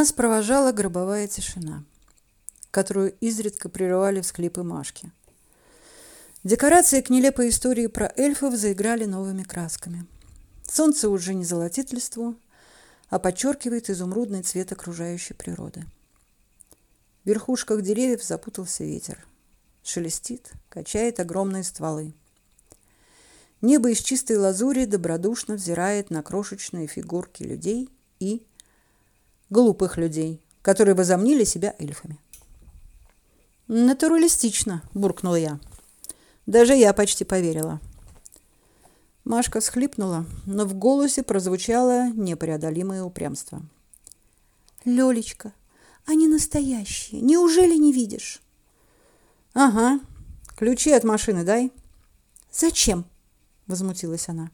Нас провожала гробовая тишина, которую изредка прерывали всхлипы Машки. Декорации к нелепой истории про эльфов заиграли новыми красками. Солнце уже не золотит листву, а подчеркивает изумрудный цвет окружающей природы. В верхушках деревьев запутался ветер. Шелестит, качает огромные стволы. Небо из чистой лазури добродушно взирает на крошечные фигурки людей и глупых людей, которые возомнили себя эльфами. «Натуралистично», – буркнула я. Даже я почти поверила. Машка схлипнула, но в голосе прозвучало непреодолимое упрямство. «Лёлечка, они настоящие. Неужели не видишь?» «Ага. Ключи от машины дай». «Зачем?» – возмутилась она.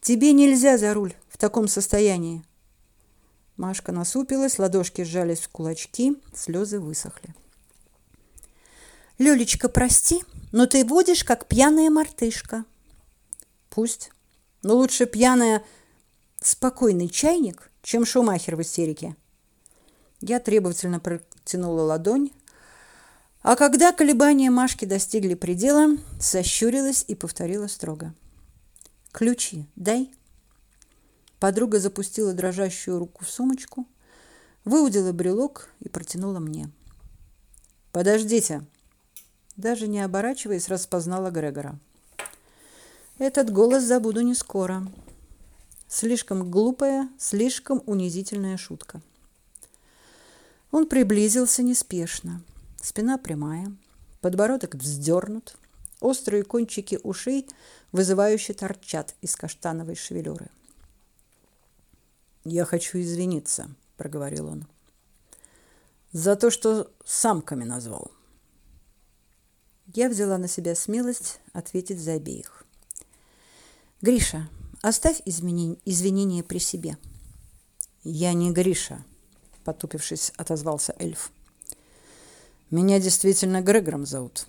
«Тебе нельзя за руль в таком состоянии. Машка насупилась, ладошки сжались в кулачки, слезы высохли. Лёлечка, прости, но ты будешь как пьяная мартышка. Пусть. Но лучше пьяная спокойный чайник, чем шумахер в истерике. Я требовательно протянула ладонь, а когда колебания Машки достигли предела, сощурилась и повторила строго: "Ключи дай". Подруга запустила дрожащую руку в сумочку, выудила брелок и протянула мне. Подождите. Даже не оборачиваясь, распознала Грегора. Этот голос забуду не скоро. Слишком глупая, слишком унизительная шутка. Он приблизился неспешно. Спина прямая, подбородок вздернут, острые кончики ушей вызывающе торчат из каштановой шевелюры. Я хочу извиниться, проговорил он. За то, что самками назвал. Я взяла на себя смелость ответить за обеих. Гриша, оставь изменения, извинения при себе. Я не Гриша, потупившись, отозвался эльф. Меня действительно Грегором зовут.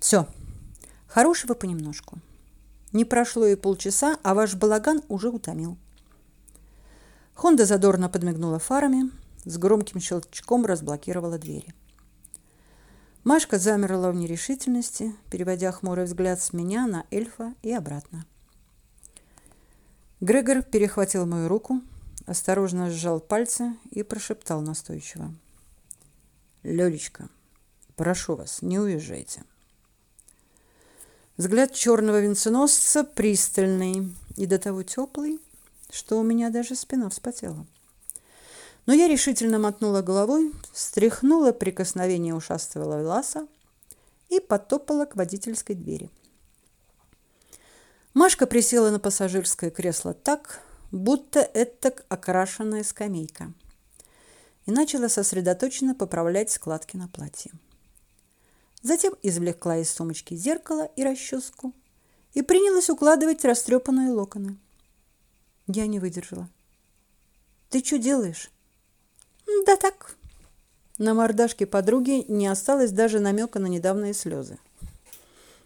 Все. Хорошего понемножку. Не прошло и полчаса, а ваш балаган уже утомил. Хонда задорно подмигнула фарами, с громким щелчком разблокировала двери. Машка замерла в нерешительности, переводя хмурый взгляд с меня на эльфа и обратно. Грегор перехватил мою руку, осторожно сжал пальцы и прошептал настойчиво: "Лёлечка, прошу вас, не уезжайте". Взгляд черного венценосца пристальный и до того теплый, что у меня даже спина вспотела. Но я решительно мотнула головой, стряхнула прикосновение ушастого ласа и потопала к водительской двери. Машка присела на пассажирское кресло так, будто это окрашенная скамейка, и начала сосредоточенно поправлять складки на платье. Затем извлекла из сумочки зеркало и расческу и принялась укладывать растрепанные локоны. Я не выдержала. Ты что делаешь? Да так. На мордашке подруги не осталось даже намека на недавние слезы.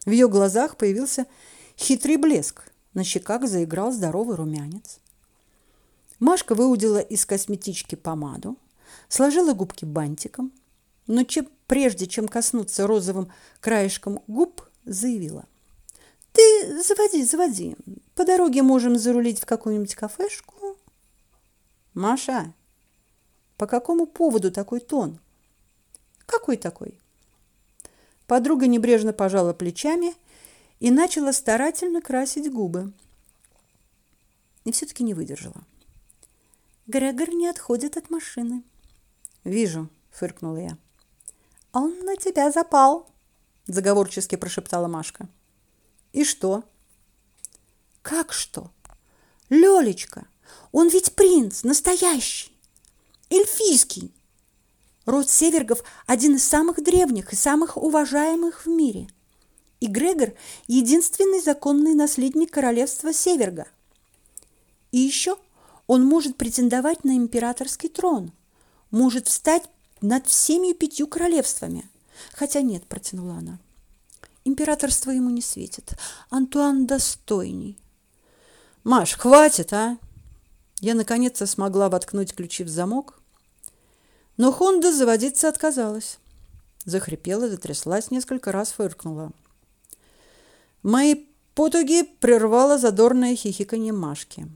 В ее глазах появился хитрый блеск, на щеках заиграл здоровый румянец. Машка выудила из косметички помаду, сложила губки бантиком, но чем, прежде чем коснуться розовым краешком губ, заявила: "Ты заводи, заводи. По дороге можем зарулить в какую-нибудь кафешку. Маша, по какому поводу такой тон? Какой такой? Подруга небрежно пожала плечами и начала старательно красить губы. И все таки не выдержала. Грегор не отходит от машины. Вижу, фыркнула я. Он на тебя запал, заговорчески прошептала Машка. И что? Как что? Лёлечка, он ведь принц, настоящий. Эльфийский. Род Севергов один из самых древних и самых уважаемых в мире. И Грегор – единственный законный наследник королевства Северга. И еще он может претендовать на императорский трон, может встать над всеми пятью королевствами. Хотя нет, протянула она. Императорство ему не светит. Антуан достойней. Маш, хватит, а? Я наконец-то смогла воткнуть ключи в замок, но Хонда заводиться отказалась. Захрипела, затряслась, несколько раз фыркнула. Мои потуги прервало задорное хихиканье Машки.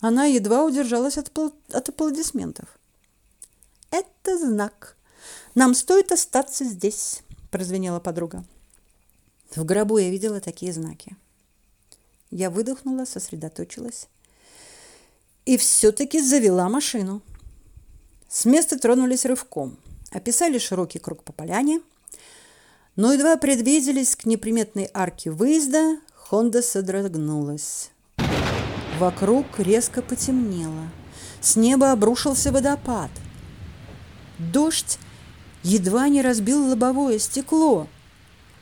Она едва удержалась от, от аплодисментов. «Это знак. Нам стоит остаться здесь», – прозвенела подруга. В гробу я видела такие знаки. Я выдохнула, сосредоточилась и все-таки завела машину. С места тронулись рывком, описали широкий круг по поляне, но едва предвиделись к неприметной арке выезда, Хонда содрогнулась. Вокруг резко потемнело. С неба обрушился водопад. Дождь едва не разбил лобовое стекло.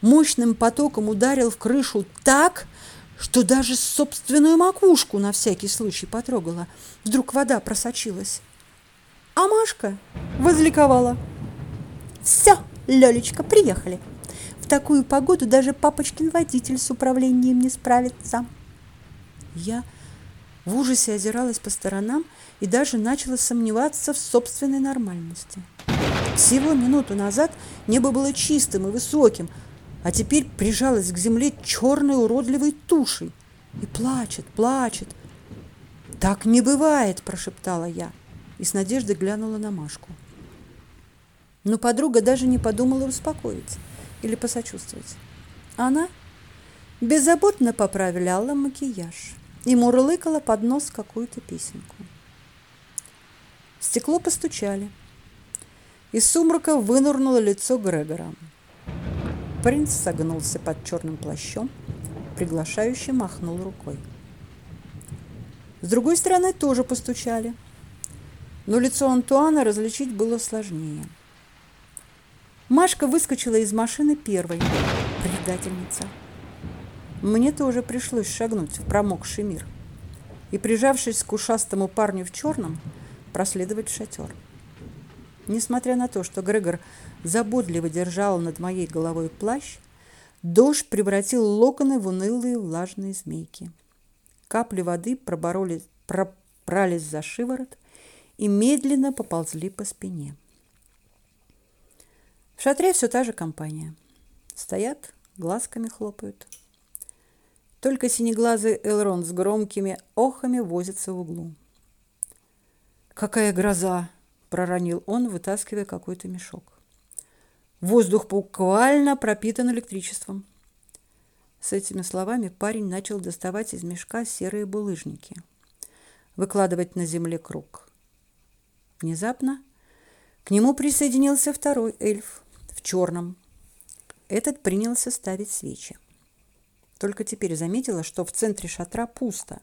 Мощным потоком ударил в крышу так, что даже собственную макушку на всякий случай потрогала. Вдруг вода просочилась. А Машка возликовала. «Все, Лёлечка, приехали. В такую погоду даже папочкин водитель с управлением не справится». Я в ужасе озиралась по сторонам и даже начала сомневаться в собственной нормальности. Всего минуту назад небо было чистым и высоким, а теперь прижалась к земле черной уродливой тушей и плачет, плачет. «Так не бывает!» – прошептала я и с надеждой глянула на Машку. Но подруга даже не подумала успокоить или посочувствовать. Она беззаботно поправляла макияж и мурлыкала под нос какую-то песенку. В стекло постучали. Из сумрака вынырнуло лицо Грегора. Принц согнулся под черным плащом, приглашающе махнул рукой. С другой стороны тоже постучали, но лицо Антуана различить было сложнее. Машка выскочила из машины первой. Предательница. Мне тоже пришлось шагнуть в промокший мир и, прижавшись к ушастому парню в черном, проследовать в шатер. Несмотря на то, что Грегор заботливо держал над моей головой плащ, дождь превратил локоны в унылые влажные змейки. Капли воды пробороли, пробрались за шиворот и медленно поползли по спине. В шатре все та же компания. Стоят, глазками хлопают. Только синеглазый Элрон с громкими охами возится в углу. «Какая гроза!» – проронил он, вытаскивая какой-то мешок. Воздух буквально пропитан электричеством. С этими словами парень начал доставать из мешка серые булыжники, выкладывать на земле круг. Внезапно к нему присоединился второй эльф в черном. Этот принялся ставить свечи. Только теперь заметила, что в центре шатра пусто,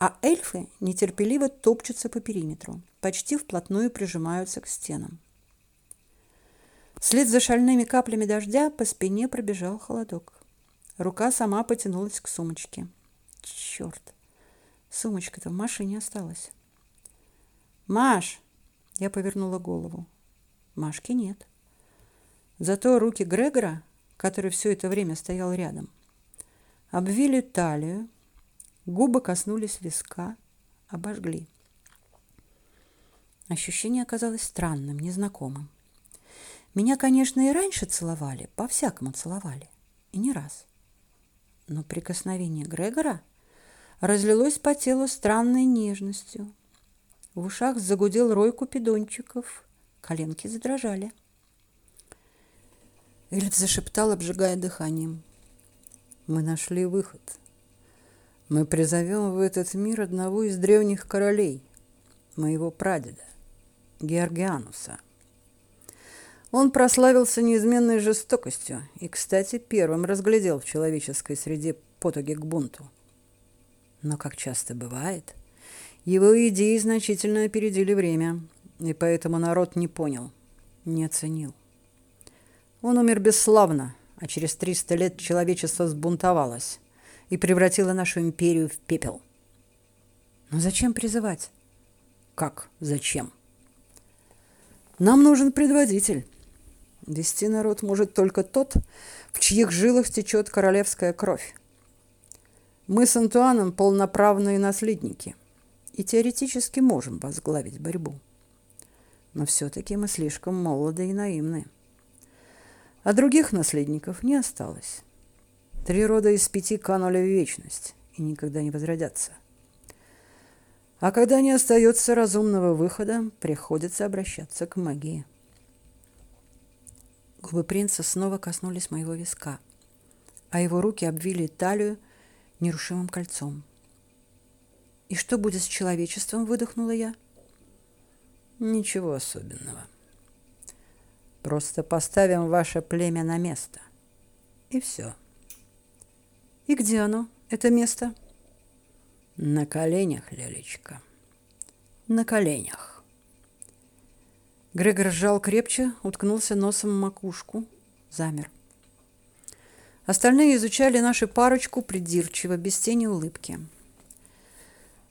а эльфы нетерпеливо топчутся по периметру, почти вплотную прижимаются к стенам. Вслед за шальными каплями дождя по спине пробежал холодок. Рука сама потянулась к сумочке. Черт! Сумочка-то в машине осталась. «Маш!» Я повернула голову. Машки нет. Зато руки Грегора, который все это время стоял рядом, обвили талию, губы коснулись виска, обожгли. Ощущение оказалось странным, незнакомым. Меня, конечно, и раньше целовали, по-всякому целовали, и не раз. Но прикосновение Грегора разлилось по телу странной нежностью. В ушах загудел рой купидончиков, коленки задрожали. Эльф зашептал, обжигая дыханием. «Мы нашли выход. Мы призовем в этот мир одного из древних королей, моего прадеда, Георгиануса». Он прославился неизменной жестокостью и, кстати, первым разглядел в человеческой среде потуги к бунту. Но, как часто бывает, его идеи значительно опередили время, и поэтому народ не понял, не оценил. Он умер бесславно, а через 300 лет человечество сбунтовалось и превратило нашу империю в пепел. Но зачем призывать? Как зачем? Нам нужен предводитель. Вести народ может только тот, в чьих жилах течет королевская кровь. Мы с Антуаном полноправные наследники, и теоретически можем возглавить борьбу. Но все-таки мы слишком молоды и наивны. А других наследников не осталось. Три рода из пяти канули в вечность и никогда не возродятся. А когда не остается разумного выхода, приходится обращаться к магии. Губы принца снова коснулись моего виска, а его руки обвили талию нерушимым кольцом. «И что будет с человечеством?» – выдохнула я. «Ничего особенного. Просто поставим ваше племя на место. И все». «И где оно, это место?» «На коленях, Лялечка. На коленях». Грегор сжал крепче, уткнулся носом в макушку, замер. Остальные изучали нашу парочку придирчиво, без тени улыбки.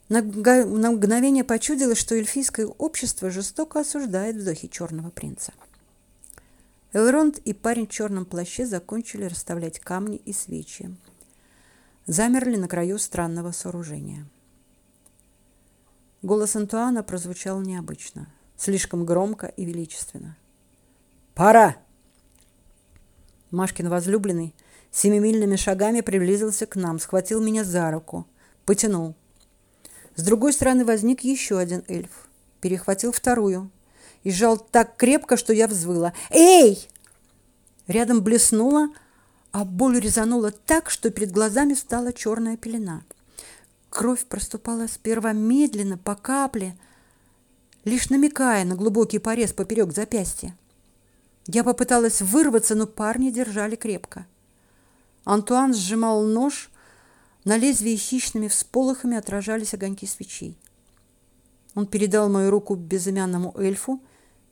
На, на мгновение почудилось, что эльфийское общество жестоко осуждает вздохи черного принца. Элронд и парень в черном плаще закончили расставлять камни и свечи. Замерли на краю странного сооружения. Голос Антуана прозвучал необычно – слишком громко и величественно. «Пора!» Машкин возлюбленный семимильными шагами приблизился к нам, схватил меня за руку, потянул. С другой стороны возник еще один эльф, перехватил вторую и сжал так крепко, что я взвыла. «Эй!» Рядом блеснула, а боль резанула так, что перед глазами стала черная пелена. Кровь проступала сперва медленно, по капле, лишь намекая на глубокий порез поперек запястья. Я попыталась вырваться, но парни держали крепко. Антуан сжимал нож, на лезвии хищными всполохами отражались огоньки свечей. Он передал мою руку безымянному эльфу,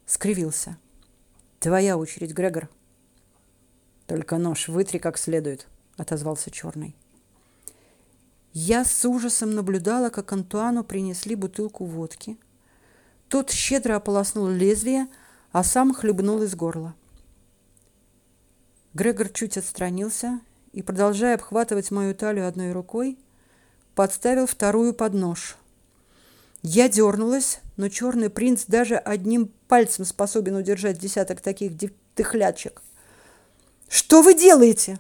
скривился. «Твоя очередь, Грегор». «Только нож вытри как следует», — отозвался черный. Я с ужасом наблюдала, как Антуану принесли бутылку водки — тот щедро ополоснул лезвие, а сам хлебнул из горла. Грегор чуть отстранился и, продолжая обхватывать мою талию одной рукой, подставил вторую под нож. Я дернулась, но черный принц даже одним пальцем способен удержать десяток таких дыхлячек. «Что вы делаете?»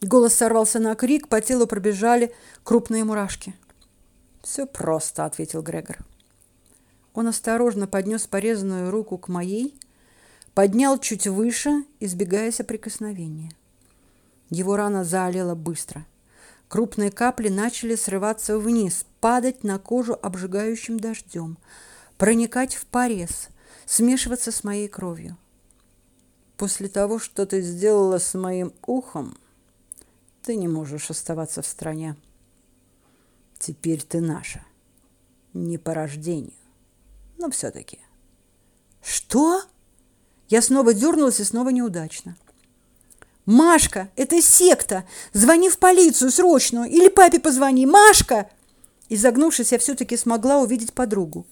Голос сорвался на крик, по телу пробежали крупные мурашки. «Все просто», — ответил Грегор. Он осторожно поднес порезанную руку к моей, поднял чуть выше, избегая соприкосновения. Его рана заолела быстро. Крупные капли начали срываться вниз, падать на кожу обжигающим дождем, проникать в порез, смешиваться с моей кровью. После того, что ты сделала с моим ухом, ты не можешь оставаться в стране. Теперь ты наша. Не по рождению но все-таки. Что? Я снова дернулась и снова неудачно. Машка, это секта. Звони в полицию срочно или папе позвони. Машка! Изогнувшись, я все-таки смогла увидеть подругу.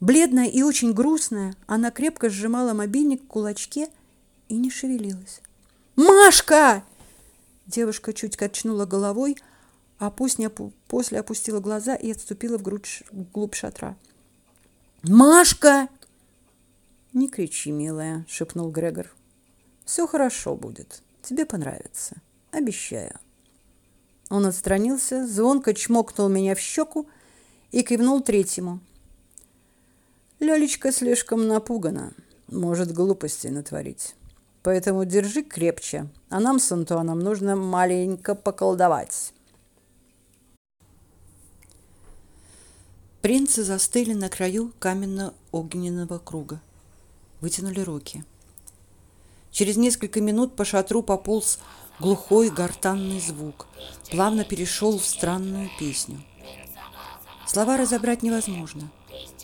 Бледная и очень грустная, она крепко сжимала мобильник в кулачке и не шевелилась. «Машка!» Девушка чуть качнула головой, а после опустила глаза и отступила вглубь шатра. Машка! Не кричи, милая, шепнул Грегор. Все хорошо будет. Тебе понравится. Обещаю. Он отстранился, звонко чмокнул меня в щеку и кивнул третьему. Лёлечка слишком напугана, может глупости натворить. Поэтому держи крепче, а нам с Антуаном нужно маленько поколдовать. Принцы застыли на краю каменно-огненного круга. Вытянули руки. Через несколько минут по шатру пополз глухой гортанный звук, плавно перешел в странную песню. Слова разобрать невозможно,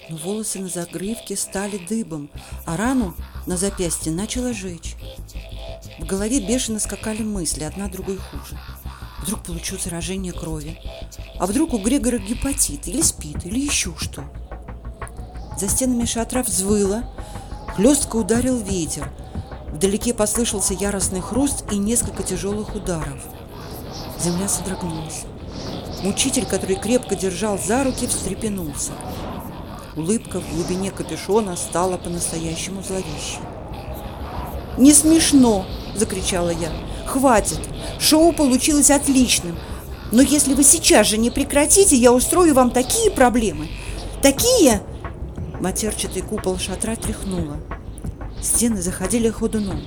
но волосы на загривке стали дыбом, а рану на запястье начало жечь. В голове бешено скакали мысли, одна другой хуже. Вдруг получу заражение крови. А вдруг у Грегора гепатит, или спит, или еще что. За стенами шатра взвыло, хлестко ударил ветер. Вдалеке послышался яростный хруст и несколько тяжелых ударов. Земля содрогнулась. Мучитель, который крепко держал за руки, встрепенулся. Улыбка в глубине капюшона стала по-настоящему зловещей. «Не смешно!» – закричала я. «Хватит! Шоу получилось отличным! Но если вы сейчас же не прекратите, я устрою вам такие проблемы! Такие!» Матерчатый купол шатра тряхнуло. Стены заходили ходуном.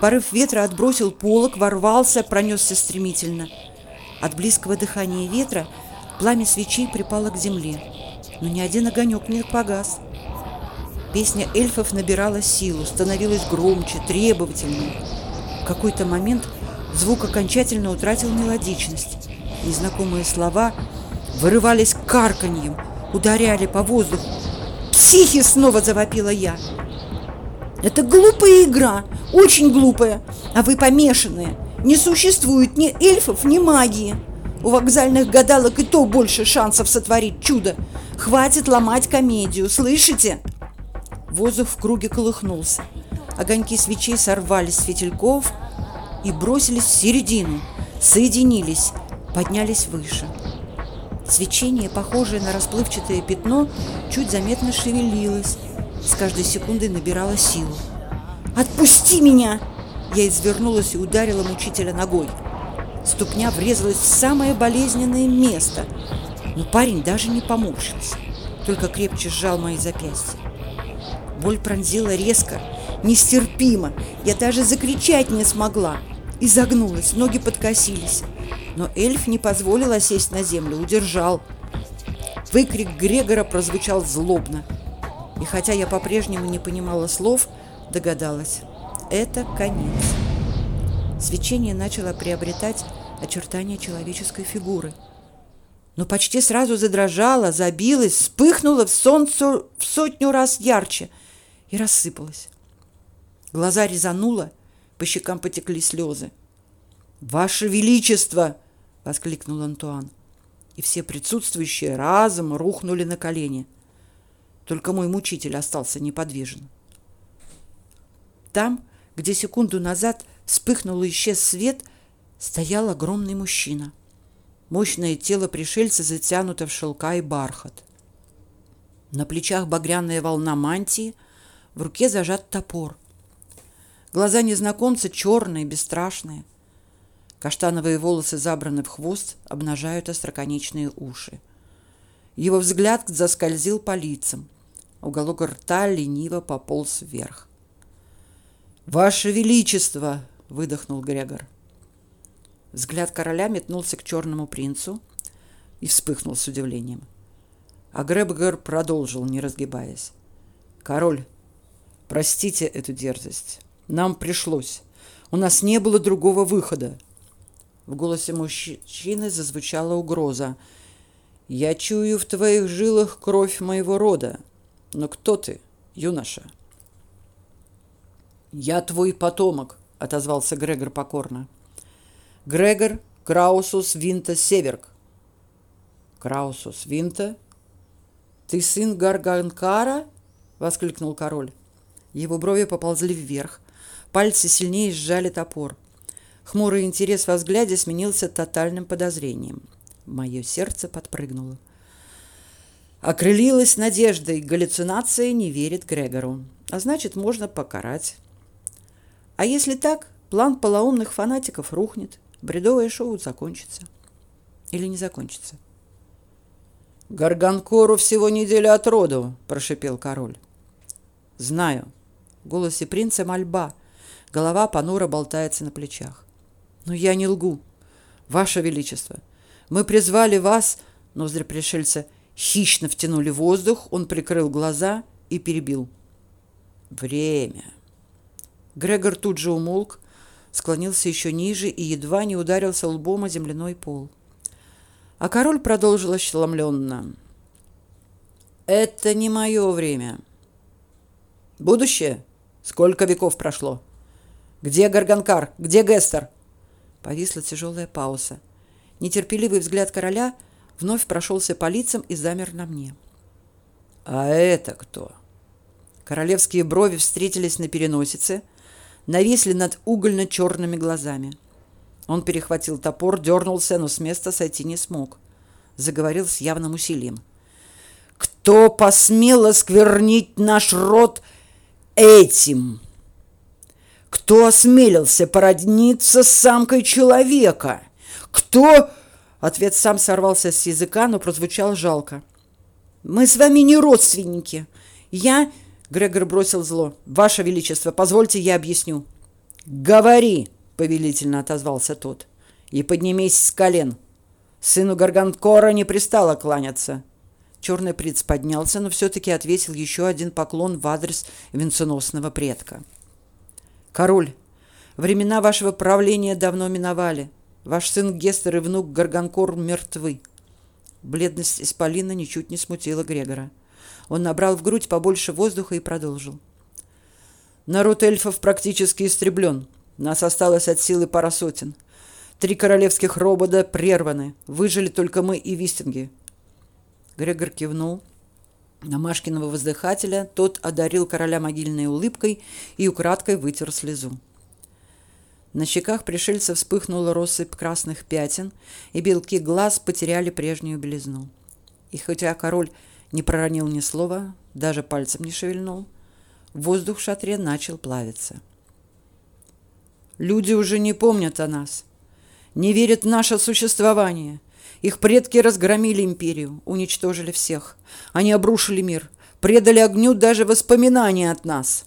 Порыв ветра отбросил полог, ворвался, пронесся стремительно. От близкого дыхания ветра пламя свечей припало к земле, но ни один огонек не погас. Песня эльфов набирала силу, становилась громче, требовательнее. В какой-то момент звук окончательно утратил мелодичность. Незнакомые слова вырывались карканьем, ударяли по воздуху. «Психи!» — снова завопила я. «Это глупая игра, очень глупая, а вы помешанные. Не существует ни эльфов, ни магии. У вокзальных гадалок и то больше шансов сотворить чудо. Хватит ломать комедию, слышите?» Воздух в круге колыхнулся. Огоньки свечей сорвались с фитильков и бросились в середину, соединились, поднялись выше. Свечение, похожее на расплывчатое пятно, чуть заметно шевелилось, с каждой секундой набирало силу. «Отпусти меня!» Я извернулась и ударила мучителя ногой. Ступня врезалась в самое болезненное место, но парень даже не поморщился, только крепче сжал мои запястья. Боль пронзила резко, нестерпимо. Я даже закричать не смогла. И загнулась, ноги подкосились. Но эльф не позволил осесть на землю, удержал. Выкрик Грегора прозвучал злобно. И хотя я по-прежнему не понимала слов, догадалась. Это конец. Свечение начало приобретать очертания человеческой фигуры. Но почти сразу задрожало, забилось, вспыхнуло в солнце в сотню раз ярче – и рассыпалась. Глаза резануло, по щекам потекли слезы. «Ваше Величество!» — воскликнул Антуан. И все присутствующие разом рухнули на колени. Только мой мучитель остался неподвижен. Там, где секунду назад вспыхнул и исчез свет, стоял огромный мужчина. Мощное тело пришельца затянуто в шелка и бархат. На плечах багряная волна мантии — в руке зажат топор. Глаза незнакомца черные, бесстрашные. Каштановые волосы забраны в хвост, обнажают остроконечные уши. Его взгляд заскользил по лицам. Уголок рта лениво пополз вверх. «Ваше Величество!» — выдохнул Грегор. Взгляд короля метнулся к черному принцу и вспыхнул с удивлением. А Грегор продолжил, не разгибаясь. «Король, Простите эту дерзость. Нам пришлось. У нас не было другого выхода. В голосе мужчины зазвучала угроза. Я чую в твоих жилах кровь моего рода. Но кто ты, юноша? Я твой потомок, отозвался Грегор покорно. Грегор Краусус Винта Северк. Краусус Винта? Ты сын Гарганкара? воскликнул король. Его брови поползли вверх. Пальцы сильнее сжали топор. Хмурый интерес во взгляде сменился тотальным подозрением. Мое сердце подпрыгнуло. Окрылилась надеждой, галлюцинация не верит Грегору. А значит, можно покарать. А если так, план полоумных фанатиков рухнет, бредовое шоу закончится. Или не закончится. «Гарганкору всего неделя от роду», – прошипел король. «Знаю», в голосе принца мольба. Голова понуро болтается на плечах. Но я не лгу. Ваше величество, мы призвали вас, ноздри пришельца хищно втянули воздух, он прикрыл глаза и перебил. Время. Грегор тут же умолк, склонился еще ниже и едва не ударился лбом о земляной пол. А король продолжил ошеломленно. «Это не мое время. Будущее Сколько веков прошло? Где Гарганкар? Где Гестер? Повисла тяжелая пауза. Нетерпеливый взгляд короля вновь прошелся по лицам и замер на мне. А это кто? Королевские брови встретились на переносице, нависли над угольно-черными глазами. Он перехватил топор, дернулся, но с места сойти не смог. заговорил с явным усилием. Кто посмел осквернить наш род этим? Кто осмелился породниться с самкой человека? Кто... Ответ сам сорвался с языка, но прозвучал жалко. Мы с вами не родственники. Я... Грегор бросил зло. Ваше Величество, позвольте я объясню. Говори, повелительно отозвался тот. И поднимись с колен. Сыну Гарганкора не пристало кланяться. Черный принц поднялся, но все-таки ответил еще один поклон в адрес венценосного предка. «Король, времена вашего правления давно миновали. Ваш сын Гестер и внук Гарганкор мертвы. Бледность исполина ничуть не смутила Грегора. Он набрал в грудь побольше воздуха и продолжил. Народ эльфов практически истреблен. Нас осталось от силы пара сотен. Три королевских робота прерваны. Выжили только мы и вистинги. Грегор кивнул на Машкиного воздыхателя. Тот одарил короля могильной улыбкой и украдкой вытер слезу. На щеках пришельца вспыхнула россыпь красных пятен, и белки глаз потеряли прежнюю белизну. И хотя король не проронил ни слова, даже пальцем не шевельнул, воздух в шатре начал плавиться. Люди уже не помнят о нас, не верят в наше существование. Их предки разгромили империю, уничтожили всех. Они обрушили мир, предали огню даже воспоминания от нас.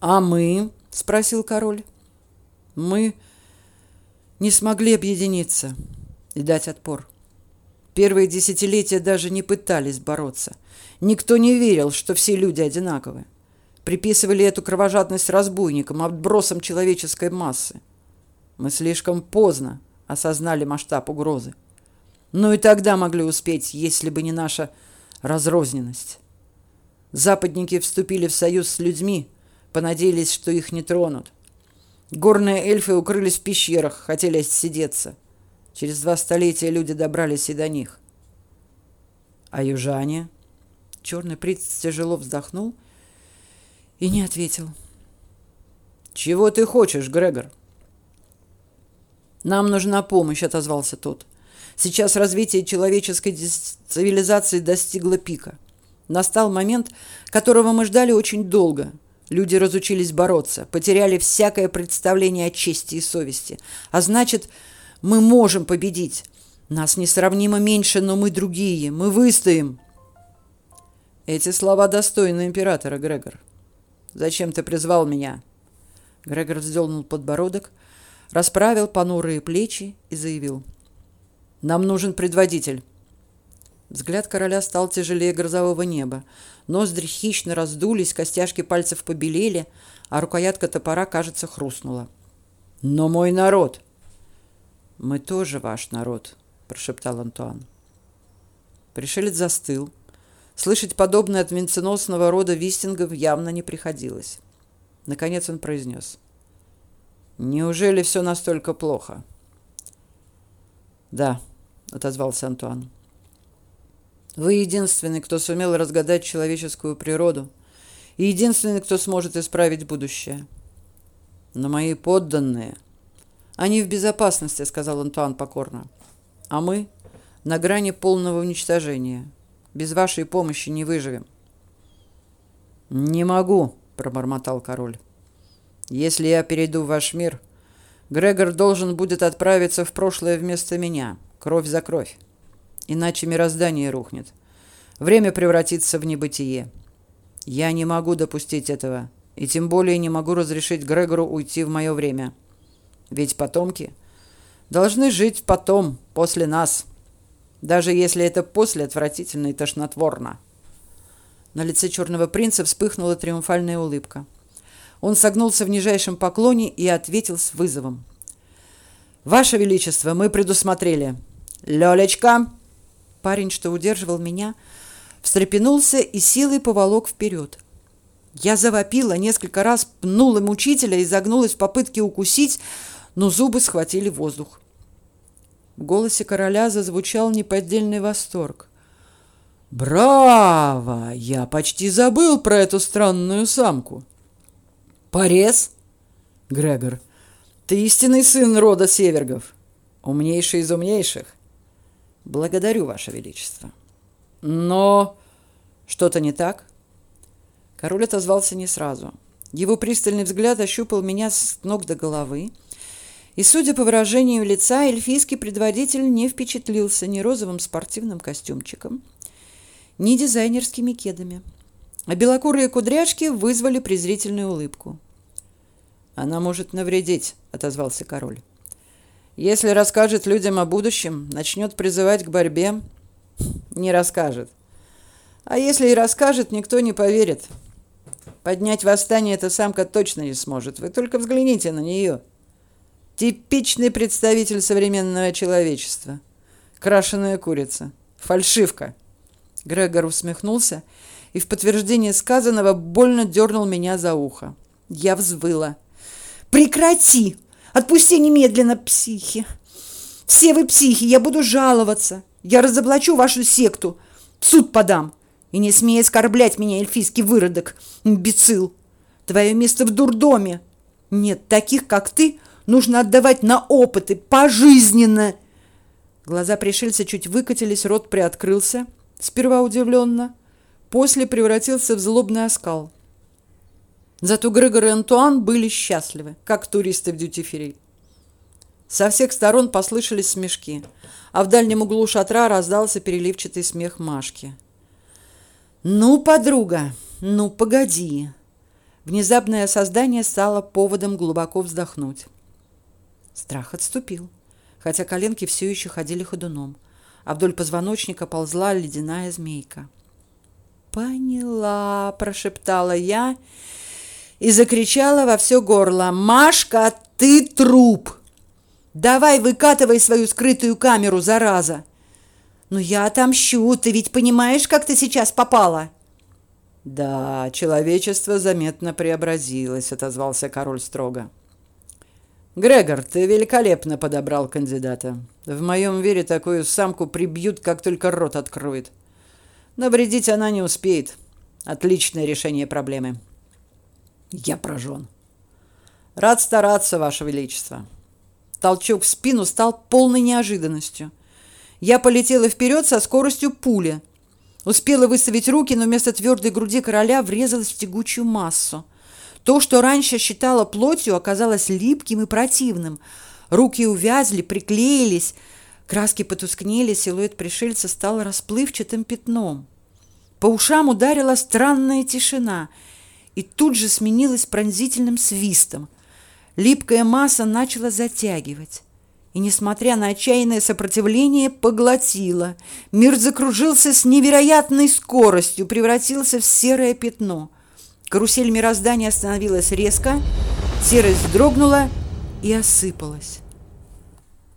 А мы, спросил король. Мы не смогли объединиться и дать отпор. Первые десятилетия даже не пытались бороться. Никто не верил, что все люди одинаковы. Приписывали эту кровожадность разбойникам, отбросам человеческой массы. Мы слишком поздно осознали масштаб угрозы. Но и тогда могли успеть, если бы не наша разрозненность. Западники вступили в союз с людьми, понадеялись, что их не тронут. Горные эльфы укрылись в пещерах, хотели отсидеться. Через два столетия люди добрались и до них. А южане? Черный принц тяжело вздохнул и не ответил. «Чего ты хочешь, Грегор?» «Нам нужна помощь», — отозвался тот. «Сейчас развитие человеческой цивилизации достигло пика. Настал момент, которого мы ждали очень долго — Люди разучились бороться, потеряли всякое представление о чести и совести. А значит, мы можем победить. Нас несравнимо меньше, но мы другие. Мы выстоим. Эти слова достойны императора, Грегор. Зачем ты призвал меня? Грегор вздернул подбородок, расправил понурые плечи и заявил. Нам нужен предводитель. Взгляд короля стал тяжелее грозового неба. Ноздри хищно раздулись, костяшки пальцев побелели, а рукоятка топора, кажется, хрустнула. «Но мой народ!» «Мы тоже ваш народ», — прошептал Антуан. Пришелец застыл. Слышать подобное от венценосного рода Вистингов явно не приходилось. Наконец он произнес. «Неужели все настолько плохо?» «Да», — отозвался Антуан. Вы единственный, кто сумел разгадать человеческую природу, и единственный, кто сможет исправить будущее. Но мои подданные, они в безопасности, сказал Антуан покорно. А мы на грани полного уничтожения. Без вашей помощи не выживем. Не могу, пробормотал король. Если я перейду в ваш мир, Грегор должен будет отправиться в прошлое вместо меня, кровь за кровь иначе мироздание рухнет. Время превратится в небытие. Я не могу допустить этого, и тем более не могу разрешить Грегору уйти в мое время. Ведь потомки должны жить потом, после нас, даже если это после отвратительно и тошнотворно. На лице черного принца вспыхнула триумфальная улыбка. Он согнулся в нижайшем поклоне и ответил с вызовом. «Ваше Величество, мы предусмотрели. Лёлечка!» Парень, что удерживал меня, встрепенулся и силой поволок вперед. Я завопила, несколько раз пнула мучителя и загнулась в попытке укусить, но зубы схватили воздух. В голосе короля зазвучал неподдельный восторг. «Браво! Я почти забыл про эту странную самку!» «Порез?» «Грегор, ты истинный сын рода Севергов, умнейший из умнейших. Благодарю, Ваше Величество. Но что-то не так? Король отозвался не сразу. Его пристальный взгляд ощупал меня с ног до головы, и, судя по выражению лица, эльфийский предводитель не впечатлился ни розовым спортивным костюмчиком, ни дизайнерскими кедами. А белокурые кудряшки вызвали презрительную улыбку. «Она может навредить», — отозвался король. «Если расскажет людям о будущем, начнет призывать к борьбе, не расскажет. А если и расскажет, никто не поверит. Поднять восстание эта самка точно не сможет. Вы только взгляните на нее. Типичный представитель современного человечества. Крашеная курица. Фальшивка. Грегор усмехнулся и в подтверждение сказанного больно дернул меня за ухо. Я взвыла. «Прекрати! Отпусти немедленно, психи! Все вы психи, я буду жаловаться! Я разоблачу вашу секту! В суд подам! И не смей оскорблять меня, эльфийский выродок, имбецил! Твое место в дурдоме! Нет, таких, как ты, нужно отдавать на опыты, пожизненно!» Глаза пришельца чуть выкатились, рот приоткрылся, сперва удивленно, после превратился в злобный оскал. Зато Грегор и Антуан были счастливы, как туристы в дьюти-фри. Со всех сторон послышались смешки, а в дальнем углу шатра раздался переливчатый смех Машки. «Ну, подруга, ну, погоди!» Внезапное создание стало поводом глубоко вздохнуть. Страх отступил, хотя коленки все еще ходили ходуном, а вдоль позвоночника ползла ледяная змейка. «Поняла!» – прошептала я и закричала во все горло. «Машка, ты труп! Давай выкатывай свою скрытую камеру, зараза!» «Ну я отомщу, ты ведь понимаешь, как ты сейчас попала?» «Да, человечество заметно преобразилось», — отозвался король строго. «Грегор, ты великолепно подобрал кандидата. В моем вере такую самку прибьют, как только рот откроет. Навредить она не успеет. Отличное решение проблемы». Я прожжен. Рад стараться, Ваше Величество. Толчок в спину стал полной неожиданностью. Я полетела вперед со скоростью пули. Успела выставить руки, но вместо твердой груди короля врезалась в тягучую массу. То, что раньше считала плотью, оказалось липким и противным. Руки увязли, приклеились, краски потускнели, силуэт пришельца стал расплывчатым пятном. По ушам ударила странная тишина — и тут же сменилась пронзительным свистом. Липкая масса начала затягивать. И, несмотря на отчаянное сопротивление, поглотила. Мир закружился с невероятной скоростью, превратился в серое пятно. Карусель мироздания остановилась резко, серость дрогнула и осыпалась.